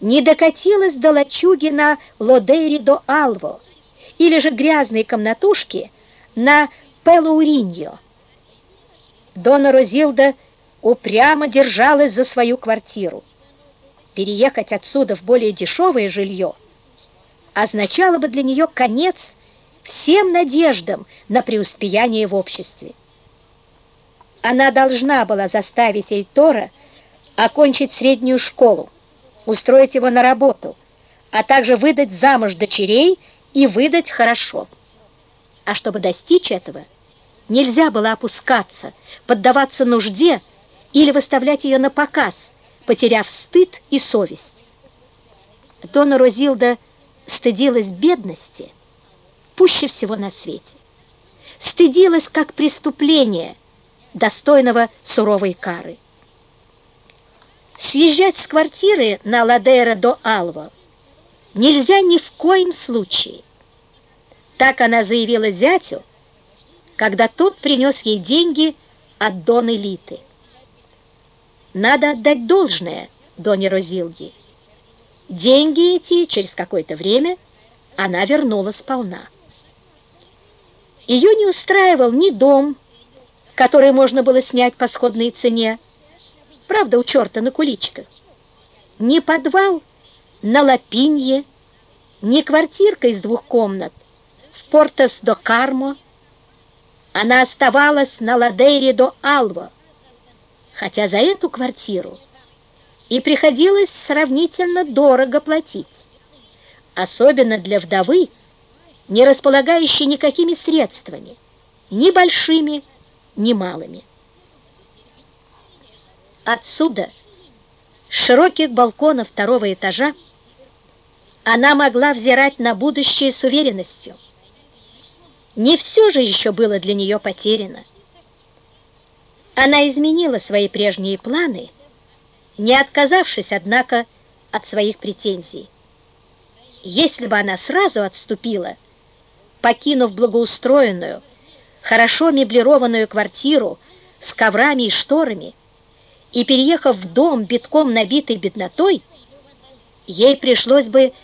не докатилась до лачуги на Лодейри до Алво или же грязной комнатушки на Пелоуриньо. Дона Розилда упрямо держалась за свою квартиру. Переехать отсюда в более дешевое жилье означало бы для нее конец всем надеждам на преуспеяние в обществе. Она должна была заставить Эльтора окончить среднюю школу, устроить его на работу, а также выдать замуж дочерей и выдать хорошо. А чтобы достичь этого, нельзя было опускаться, поддаваться нужде или выставлять ее на показ, потеряв стыд и совесть. Дона Розилда стыдилась бедности пуще всего на свете. Стыдилась как преступление, достойного суровой кары. Съезжать с квартиры на Ладейра до Алва нельзя ни в коем случае. Так она заявила зятю, когда тот принес ей деньги от Доны Литы. Надо отдать должное Доне Розилде. Деньги эти через какое-то время она вернула сполна. Ее не устраивал ни дом, который можно было снять по сходной цене, правда, у черта на куличках, ни подвал на Лапинье, ни квартирка из двух комнат в Портас-до-Кармо. Она оставалась на Ладейре до Алва, хотя за эту квартиру и приходилось сравнительно дорого платить, особенно для вдовы, не располагающей никакими средствами, ни большими, ни малыми. Отсюда, с широких балконов второго этажа, она могла взирать на будущее с уверенностью. Не все же еще было для нее потеряно. Она изменила свои прежние планы, не отказавшись, однако, от своих претензий. Если бы она сразу отступила, покинув благоустроенную, хорошо меблированную квартиру с коврами и шторами, и, переехав в дом, битком набитый беднотой, ей пришлось бы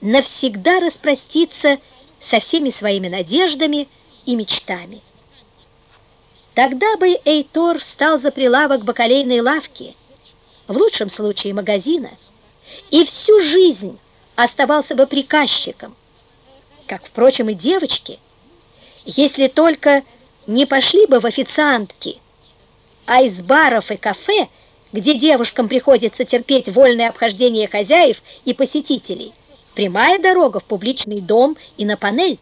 навсегда распроститься со всеми своими надеждами и мечтами. Тогда бы Эйтор встал за прилавок бакалейной лавки, в лучшем случае магазина, и всю жизнь оставался бы приказчиком, как, впрочем, и девочки, если только не пошли бы в официантки, а из баров и кафе, где девушкам приходится терпеть вольное обхождение хозяев и посетителей, прямая дорога в публичный дом и на панель.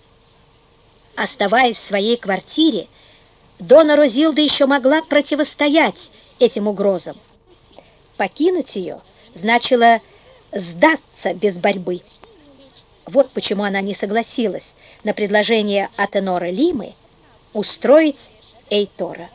Оставаясь в своей квартире, Дона Розилда еще могла противостоять этим угрозам. Покинуть ее значило сдаться без борьбы. Вот почему она не согласилась на предложение Атенора Лимы устроить Эйтора.